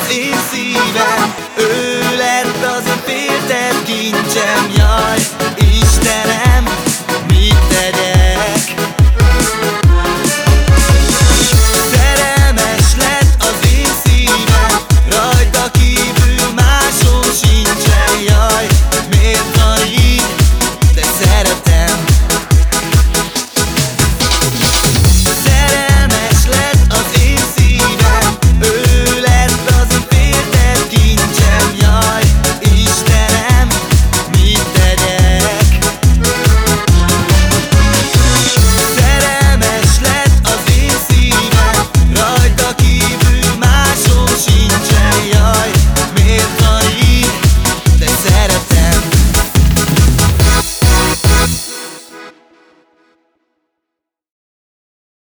az én szívem. Ő lett az a féltett kincsem, jaj